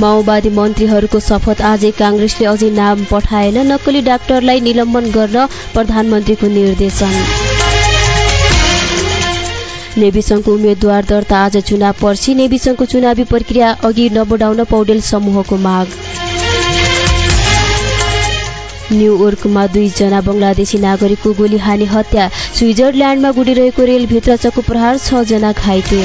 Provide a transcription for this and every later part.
माओवादी मन्त्रीहरूको शपथ आजै काङ्ग्रेसले अझै नाम पठाएन। नक्कली डाक्टरलाई निलम्बन गर्न प्रधानमन्त्रीको निर्देशन। नेविसङ्घको उम्मेद्वार दर्ता आज चुनाव पर्सी नेविसङ्घको चुनावी प्रक्रिया अघि नबढाउन पौडेल समूहको माग। न्युयोर्कमा दुईजना बङ्गलादेशी नागरिकको गोली हानी हत्या। स्विजरल्याण्डमा गुडिरहेको रेलभित्र चक्कु प्रहार छजना घाइते।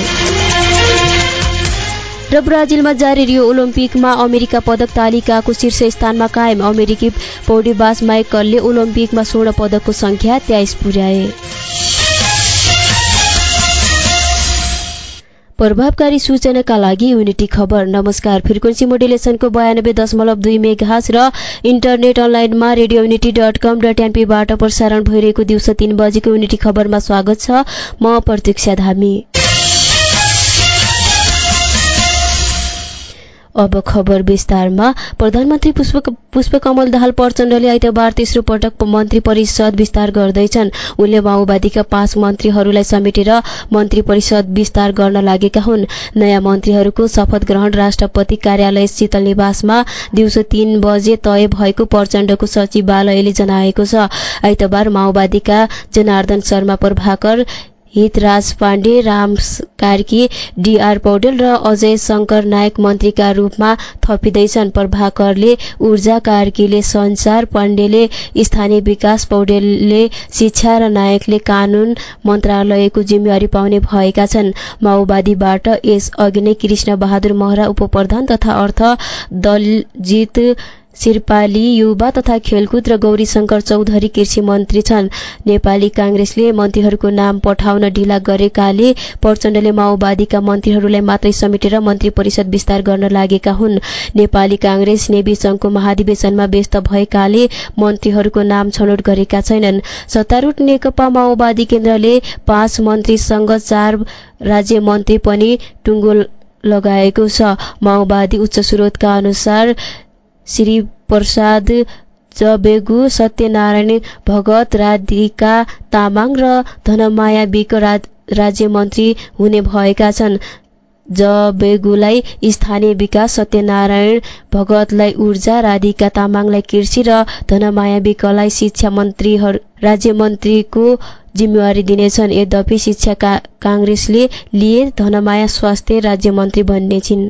र ब्राजिलमा जारी रियो ओलम्पिकमा अमेरिका पदक तालिकाको शीर्ष स्थानमा कायम। अमेरिकी पौडीबाज माइकलले ओलम्पिकमा स्वर्ण पदकको सङ्ख्या त्याइस पुर्याए। प्रभावकारी सूचनाका लागि युनिटी खबर। नमस्कार। फ्रिक्वेन्सी मोडुलेसनको बयानब्बे दशमलव दुई मेघास र इन्टरनेट अनलाइनमा radio unity dot com dot एनपीबाट प्रसारण भइरहेको दिउँसो तीन बजेको युनिटी खबरमा स्वागत छ। म प्रतीक्षा धामी। अब खबर विस्तारमा। प्रधानमन्त्री पुष्प पुष्पकमल दाहाल प्रचण्डले आइतबार तेस्रो पटक मन्त्री परिषद विस्तार गर्दैछन्। उनले माओवादीका पाँच मन्त्रीहरूलाई समेटेर मन्त्री परिषद विस्तार गर्न लागेका हुन्। नयाँ मन्त्रीहरूको शपथ ग्रहण राष्ट्रपति कार्यालय शीतल निवासमा दिउँसो तीन बजे तय भएको प्रचण्डको सचिवालयले जनाएको छ। आइतबार माओवादीका जनार्दन शर्मा प्रभाकर हितराज पाण्डे राम कार्की डीआर पौडेल र अजय शङ्कर नायक मन्त्रीका रूपमा थपिँदैछन्। प्रभाकरले ऊर्जा कार्कीले सञ्चार पाण्डेले स्थानीय विकास पौडेलले शिक्षा र नायकले कानून मन्त्रालयको जिम्मेवारी पाउने भएका छन्। माओवादीबाट यस अघि नै कृष्ण बहादुर महरा उपप्रधान तथा अर्थ दलजित शिरपाली युवा तथा खेलकुद र गौरी शङ्कर चौधरी कृषि मन्त्री छन्। नेपाली काङ्ग्रेसले मन्त्रीहरूको नाम पठाउन ढिला गरेकाले प्रचण्डले माओवादीका मन्त्रीहरूलाई मात्रै समेटेर मन्त्री परिषद विस्तार गर्न लागेका हुन्। नेपाली काङ्ग्रेस नेवी संघको महाधिवेशनमा व्यस्त भएकाले मन्त्रीहरूको नाम छनौट गरेका छैनन्। सत्तारूढ नेकपा माओवादी केन्द्रले पाँच मन्त्रीसँग चार राज्य मन्त्री पनि टुङ्गो लगाएको छ। माओवादी उच्च स्रोतका अनुसार श्री प्रसाद जबेगु सत्यनारायण भगत राधिका तामाङ र धनमाया विक राज्य मन्त्री हुने भएका छन्। जबेगुलाई स्थानीय विकास सत्यनारायण भगतलाई ऊर्जा राधिका तामाङलाई कृषि र धनमाया विकलाई शिक्षा मन्त्री राज्य मन्त्रीको जिम्मेवारी दिनेछन्। यद्यपि शिक्षा काङ्ग्रेसले लिए धनमाया स्वास्थ्य राज्य मन्त्री बन्ने छिन्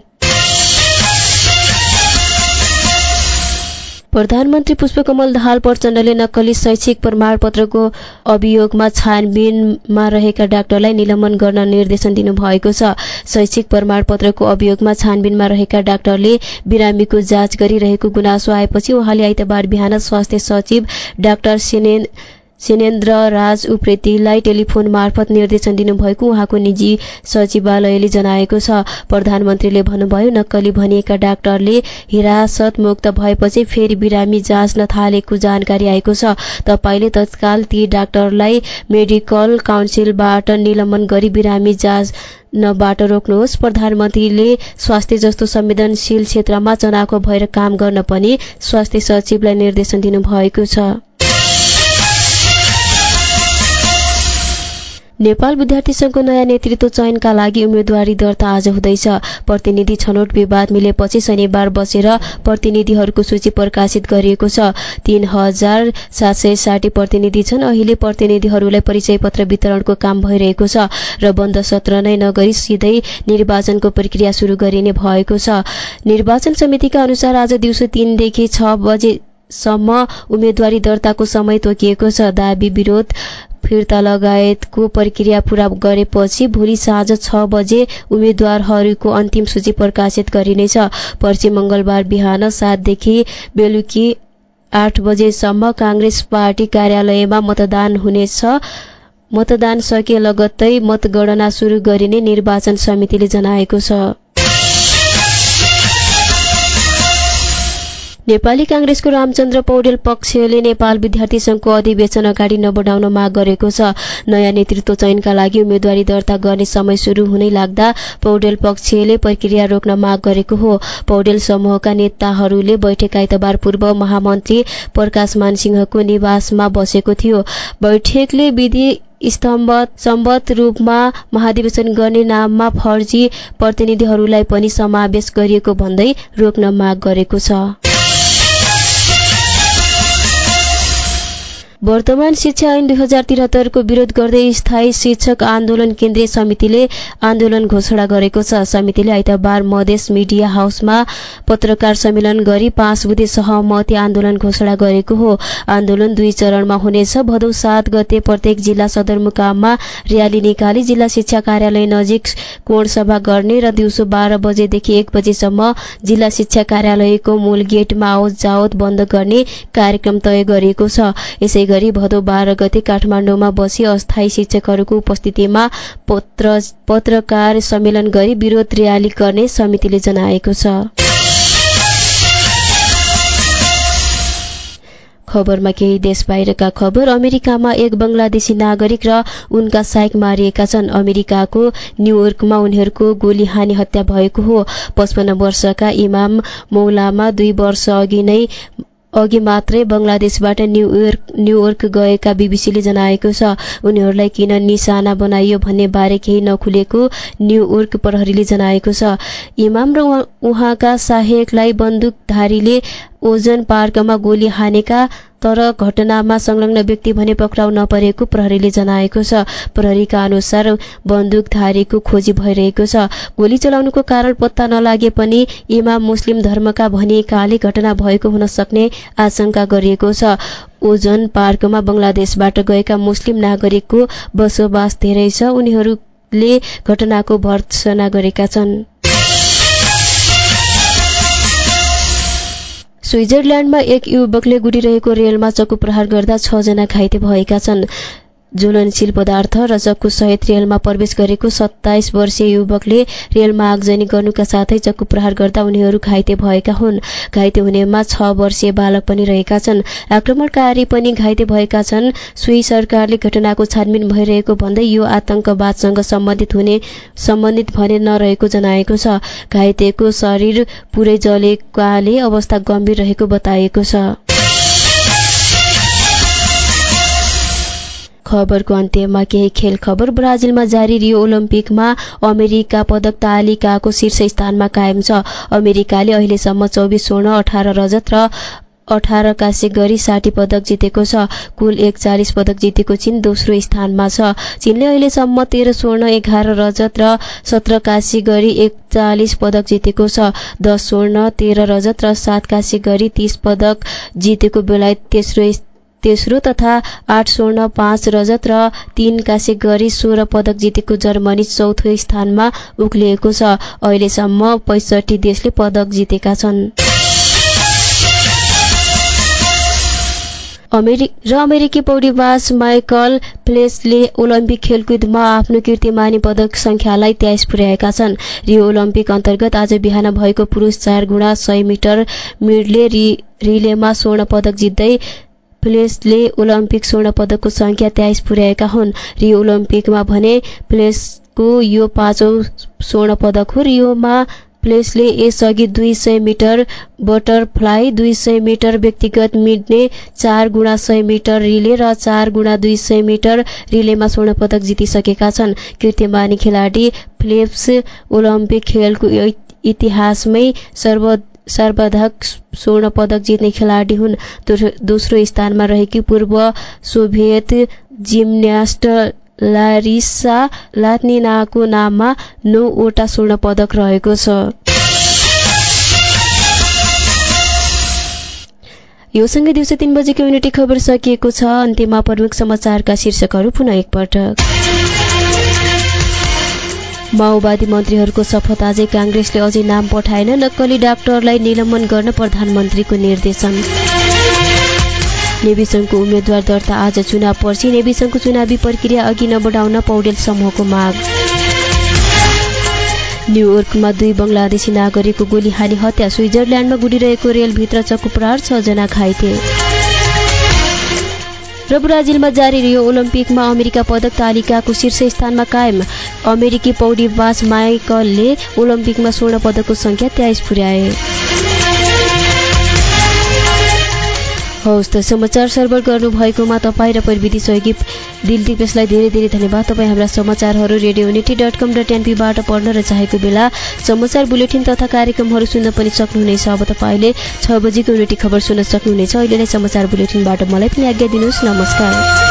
प्रधानमन्त्री पुष्पकमल दाहाल प्रचण्डले नक्कली शैक्षिक प्रमाणपत्रको अभियोगमा छानबिनमा रहेका डाक्टरलाई निलम्बन गर्न निर्देशन दिनुभएको छ। शैक्षिक प्रमाणपत्रको अभियोगमा छानबिनमा रहेका डाक्टरले बिरामीको जाँच गरिरहेको गुनासो आएपछि उहाँले आइतबार बिहान स्वास्थ्य सचिव डाक्टर सेनेन सेनेन्द्र राज उप्रेतीलाई टेलिफोन मार्फत निर्देशन दिनुभएको उहाँको निजी सचिवालयले जनाएको छ। प्रधानमन्त्रीले भन्नुभयो नक्कली भनिएका डाक्टरले हिरासत मुक्त भएपछि फेरि बिरामी जाँच्न थालेको जानकारी आएको छ। तपाईँले तत्काल ती डाक्टरलाई मेडिकल काउन्सिलबाट निलम्बन गरी बिरामी जाँच नबाट रोक्नुहोस्। प्रधानमन्त्रीले स्वास्थ्य जस्तो संवेदनशील क्षेत्रमा चनाखो भएर काम गर्न पनि स्वास्थ्य सचिवलाई निर्देशन दिनुभएको छ। नेपाल विद्यार्थी संघको नयाँ नेतृत्व चयनका लागि उम्मेद्वारी दर्ता आज हुँदैछ। प्रतिनिधि छनौट विवाद मिलेपछि शनिबार बसेर प्रतिनिधिहरूको सूची प्रकाशित गरिएको छ। तीन हजार सात सय साठी प्रतिनिधि छन्। अहिले प्रतिनिधिहरूलाई परिचय पत्र वितरणको काम भइरहेको छ र बन्द सत्र नै नगरी सिधै निर्वाचनको प्रक्रिया सुरु गरिने भएको छ। निर्वाचन समितिका अनुसार आज दिउँसो तीनदेखि छ बजेसम्म उम्मेद्वारी दर्ताको समय तोकिएको छ। दावी विरोध फिर्ता लगायतको प्रक्रिया पूरा गरेपछि भोलि साँझ छ बजे उम्मेद्वारहरूको अन्तिम सूची प्रकाशित गरिनेछ। पर्सि मंगलबार बिहान सातदेखि बेलुकी आठ बजेसम्म काङ्ग्रेस पार्टी कार्यालयमा मतदान हुनेछ। मतदान सके लगत्तै मतगणना सुरु गरिने निर्वाचन समितिले जनाएको छ। नेपाली काङ्ग्रेसको रामचन्द्र पौडेल पक्षले नेपाल विद्यार्थी संघको अधिवेशन अगाडि नबढाउन माग गरेको छ। नयाँ नेतृत्व चयनका लागि उम्मेद्वारी दर्ता गर्ने समय शुरू हुनै लाग्दा पौडेल पक्षले प्रक्रिया रोक्न माग गरेको हो। पौडेल समूहका नेताहरूले बैठक आइतबार पूर्व महामन्त्री प्रकाश मानसिंहको निवासमा बसेको थियो। बैठकले विधि सम्बत रूपमा महाधिवेशन गर्ने नाममा फर्जी प्रतिनिधिहरूलाई पनि समावेश गरिएको भन्दै रोक्न माग गरेको छ। वर्तमान शिक्षा ऐन दुई हजार त्रिहत्तरको विरोध गर्दै स्थायी शिक्षक आन्दोलन केन्द्रीय समितिले आन्दोलन घोषणा गरेको छ। समितिले आइतबार मधेस मिडिया हाउसमा पत्रकार सम्मेलन गरी पाँच बुधे सहमति आन्दोलन घोषणा गरेको हो। आन्दोलन दुई चरणमा हुनेछ। भदौ सात गते प्रत्येक जिल्ला सदरमुकाममा र्याली निकाली जिल्ला शिक्षा कार्यालय नजिक कोण सभा गर्ने र दिउँसो बाह्र बजेदेखि एक बजेसम्म जिल्ला शिक्षा कार्यालयको मूल गेटमा आवत जावत बन्द गर्ने कार्यक्रम तय गरिएको छ। यसै गरी भदौ बाह्र गते काठमाडौँमा बसी अस्थायी शिक्षकहरूको उपस्थितिमा पत्रकार सम्मेलन गरी विरोध र्याली गर्ने समितिले जनाएको छ। खबरमा केही देश बाहिरका खबर। अमेरिकामा एक बंगलादेशी नागरिक र उनका साइक मारिएका छन्। अमेरिकाको न्युयोर्कमा उनीहरूको गोली हानी हत्या भएको हो। पचपन्न वर्षका इमाम मौलामा दुई वर्ष अघि नै अघि मात्रै बंगलादेशबाट न्युयोर्क न्युयोर्क गएका बीबीसीले जनाएको छ उनीहरूलाई किन निशाना बनाइयो भन्ने बारे केही नखुलेको न्युयोर्क प्रहरीले जनाएको छ। इमाम र उहाँका सहायकलाई बन्दुकधारीले ओजन पार्कमा गोली हानेका तर घटनामा संलग्न व्यक्ति भने पक्राउ नपरेको प्रहरीले जनाएको छ। प्रहरीका अनुसार बन्दुकधारीको खोजी भइरहेको छ। गोली चलाउनुको कारण पत्ता नलागे पनि इमाम मुस्लिम धर्मका भनिएकाले घटना भएको हुन सक्ने आशंका गरिएको छ। ओजन पार्कमा बंगलादेशबाट गएका मुस्लिम नागरिकको बसोबास धेरै छ। उनीहरूले घटनाको भर्त्सना गरेका छन्। स्विजरल्याण्डमा एक युवकले गुडिरहेको रेलमा चक्कु प्रहार गर्दा छजना घाइते भएका छन्। ज्वलनशील पदार्थ र चक्कु सहित रेलमा प्रवेश गरेको सत्ताइस वर्षीय युवकले रेलमा आगजनी गर्नुका साथै चक्कु प्रहार गर्दा उनीहरू घाइते भएका हुन्। घाइते हुनेमा छ वर्षीय बालक पनि रहेका छन्। आक्रमणकारी पनि घाइते भएका छन्। सुई सरकारले घटनाको छानबिन भइरहेको भन्दै यो आतंकवादसँग सम्बन्धित हुने सम्बन्धित भने नरहेको जनाएको छ। घाइतेको शरीर पुरै जलेकाले अवस्था गम्भीर रहेको बताइएको छ। खबरको अन्त्यमा केही खेल खबर ब्राजिलमा जारी रियो ओलम्पिकमा अमेरिका पदक तालिकाको शीर्ष स्थानमा कायम छ। अमेरिकाले अहिलेसम्म चौबिस स्वर्ण अठार रजत र अठार काँसे गरी साठी पदक जितेको छ। कुल एकचालिस पदक जितेको चीन दोस्रो स्थानमा छ। चीनले अहिलेसम्म तेह्र स्वर्ण एघार रजत र सत्र काँसी गरी एकचालिस पदक जितेको छ। दस स्वर्ण तेह्र रजत र सात काँसी गरी तीस पदक जितेको बेलायत तेस्रो तेस्रो तथा आठ स्वर्ण पाँच रजत र तीन कासे गरी सोह्र पदक जितेको जर्मनी चौथो स्थानमा उक्लिएको छ। अहिलेसम्म पैसठी देशले पदक जितेका छन्। र अमेरिकी पौडीबाज माइकल प्लेसले ओलम्पिक खेलकुदमा आफ्नो कीर्तिमानी पदक संख्यालाई त्याइस पुर्याएका छन्। रियो ओलम्पिक अन्तर्गत आज बिहान भएको पुरुष चार गुणा सय मिटर मिडले रिलेमा स्वर्ण पदक जित्दै प्लेसले ओलम्पिक स्वर्ण पदकको संख्या त्याइस पुर्याएका हुन्। रियो ओलम्पिकमा भने प्लेसको यो पाँचौं स्वर्ण पदक हो। रियोमा प्लेसले यसअघि दुई सय मिटर बटरफ्लाई दुई सय मिटर व्यक्तिगत मिड्ने चार गुणा सय मिटर रिले र चार गुणा दुई सय मिटर रिलेमा स्वर्ण पदक जितिसकेका छन्। कीर्तिमानी खेलाडी फ्लेप्स ओलम्पिक खेलको इतिहासमै सर्व सर्वाधक स्वर्ण पदक जित्ने खेलाडी हुन्। दोस्रो स्थानमा रहेकी पूर्व सोभियत जिम्न्यास्ट लारिसा लात्निनाको नाममा नौवटा स्वर्ण पदक रहेको छ। यो सँगै दिउँसो तीन बजेको युनिटी खबर सकिएको छ। अन्त्यमा प्रमुख समाचारका शीर्षकहरू पुनः एकपटक। माओवादी मन्त्रीहरूको शपथ आजै काङ्ग्रेसले अझै नाम पठाएन नक्कली डाक्टरलाई निलम्बन गर्न प्रधानमन्त्रीको निर्देशन। नेविसङको उम्मेद्वार दर्ता आज चुनाव पर्छि नेविसङको चुनावी प्रक्रिया अघि नबढाउन पौडेल समूहको माग। न्युयोर्कमा दुई बङ्गलादेशी नागरिकको गोली हानी हत्या स्विजरल्याण्डमा गुडिरहेको रेलभित्र चक्कु प्रहार छजना घाइते। र ब्राजिलमा जारी रियो ओलम्पिकमा अमेरिका पदक तालिकाको शीर्ष स्थानमा कायम। अमेरिकी पौडीबाज माइकलले ओलम्पिकमा स्वर्ण पदकको संख्या त्याइस पुर्याए। हवस् त समाचार सर्भर गर्नुभएकोमा तपाईँ र प्रविधि सहयोगी दिल दिपेशलाई धेरै धेरै धन्यवाद। तपाईँ हाम्रा समाचारहरू radio unity dot com dot एनपीबाट पढ्न र चाहेको बेला समाचार बुलेटिन तथा कार्यक्रमहरू सुन्न पनि सक्नुहुनेछ। अब तपाईँले छ बजीको युनिटी खबर सुन्न सक्नुहुनेछ। अहिलेलाई समाचार बुलेटिनबाट मलाई पनि आज्ञा दिनुहोस्। नमस्कार।